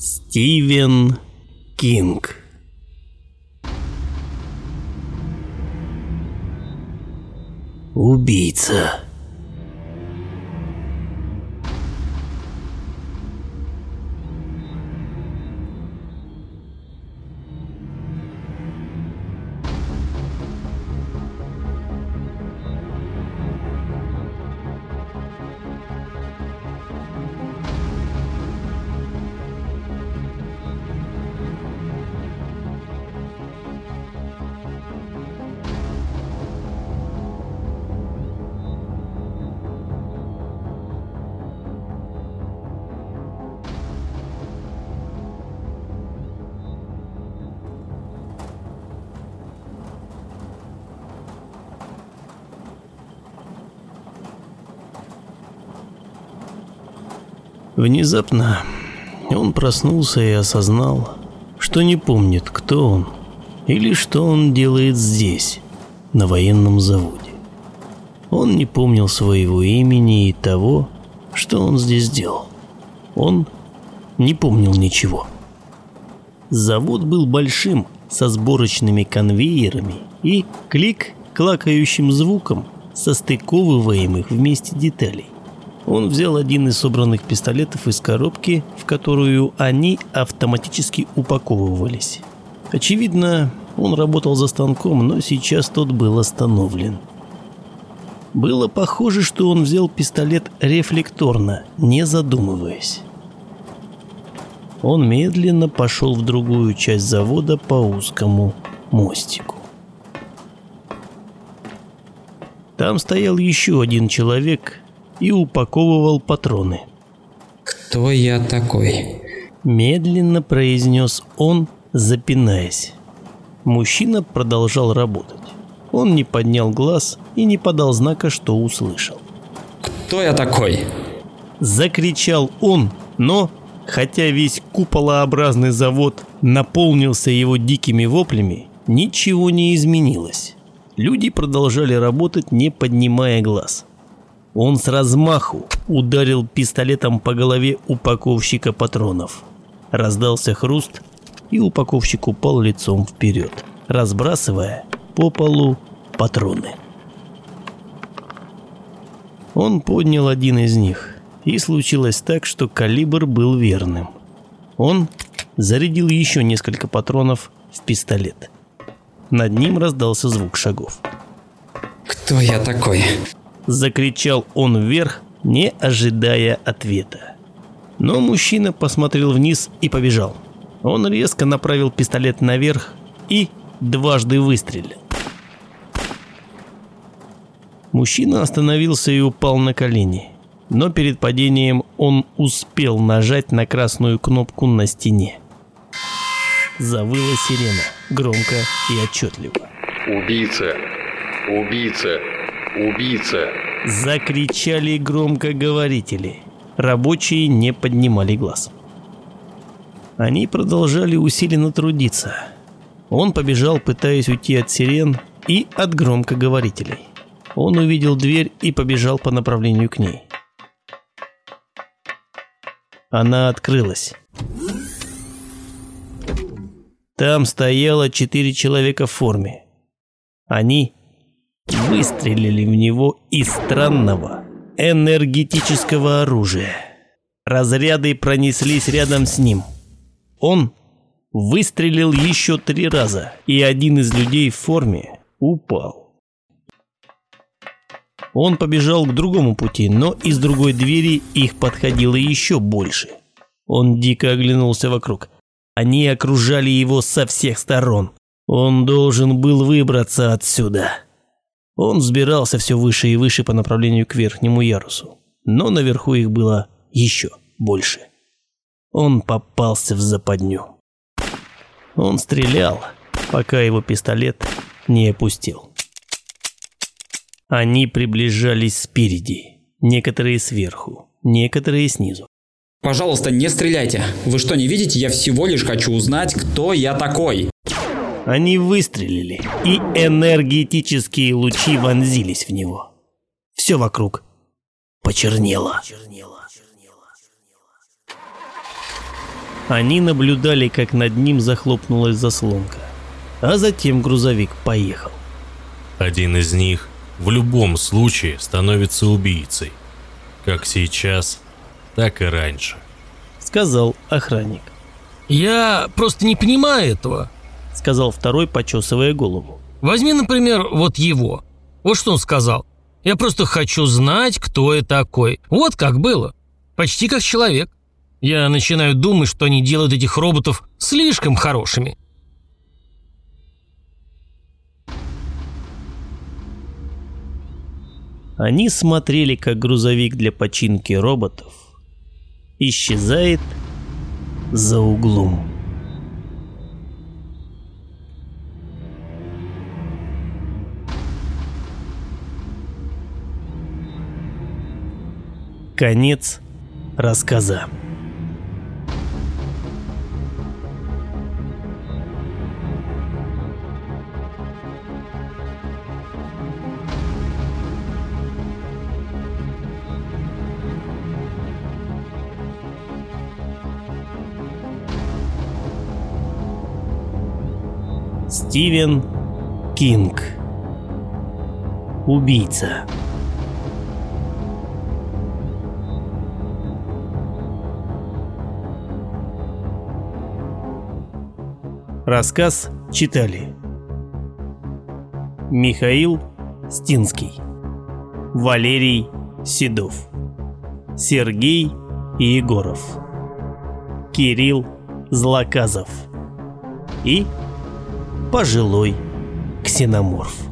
Стивен Кинг. Убийца Внезапно он проснулся и осознал, что не помнит, кто он или что он делает здесь, на военном заводе. Он не помнил своего имени и того, что он здесь делал. Он не помнил ничего. Завод был большим, со сборочными конвейерами и клик клакающим звуком состыковываемых вместе деталей. Он взял один из собранных пистолетов из коробки, в которую они автоматически упаковывались. Очевидно, он работал за станком, но сейчас тот был остановлен. Было похоже, что он взял пистолет рефлекторно, не задумываясь. Он медленно пошел в другую часть завода по узкому мостику. Там стоял еще один человек и упаковывал патроны. «Кто я такой?» Медленно произнес он, запинаясь. Мужчина продолжал работать. Он не поднял глаз и не подал знака, что услышал. «Кто я такой?» Закричал он, но, хотя весь куполообразный завод наполнился его дикими воплями, ничего не изменилось. Люди продолжали работать, не поднимая глаз. Он с размаху ударил пистолетом по голове упаковщика патронов. Раздался хруст, и упаковщик упал лицом вперед, разбрасывая по полу патроны. Он поднял один из них, и случилось так, что калибр был верным. Он зарядил еще несколько патронов в пистолет. Над ним раздался звук шагов. «Кто я такой?» Закричал он вверх, не ожидая ответа. Но мужчина посмотрел вниз и побежал. Он резко направил пистолет наверх и дважды выстрелил. Мужчина остановился и упал на колени. Но перед падением он успел нажать на красную кнопку на стене. Завыла сирена, громко и отчетливо. Убийца! Убийца! Убийца! Закричали громкоговорители. Рабочие не поднимали глаз. Они продолжали усиленно трудиться. Он побежал, пытаясь уйти от сирен и от громкоговорителей. Он увидел дверь и побежал по направлению к ней. Она открылась. Там стояло четыре человека в форме. Они выстрелили в него из странного энергетического оружия. Разряды пронеслись рядом с ним. Он выстрелил еще три раза, и один из людей в форме упал. Он побежал к другому пути, но из другой двери их подходило еще больше. Он дико оглянулся вокруг. Они окружали его со всех сторон. Он должен был выбраться отсюда. Он взбирался все выше и выше по направлению к верхнему ярусу, но наверху их было еще больше. Он попался в западню. Он стрелял, пока его пистолет не опустил. Они приближались спереди, некоторые сверху, некоторые снизу. Пожалуйста, не стреляйте. Вы что, не видите? Я всего лишь хочу узнать, кто я такой. Они выстрелили, и энергетические лучи вонзились в него. Все вокруг почернело. Они наблюдали, как над ним захлопнулась заслонка, а затем грузовик поехал. Один из них в любом случае становится убийцей. Как сейчас, так и раньше. Сказал охранник. Я просто не понимаю этого. Сказал второй, почесывая голову. Возьми, например, вот его. Вот что он сказал. Я просто хочу знать, кто я такой. Вот как было. Почти как человек. Я начинаю думать, что они делают этих роботов слишком хорошими. Они смотрели, как грузовик для починки роботов исчезает за углом. Конец рассказа. Стивен Кинг. Убийца. Рассказ читали Михаил Стинский Валерий Седов Сергей Егоров Кирилл Злаказов и пожилой ксеноморф.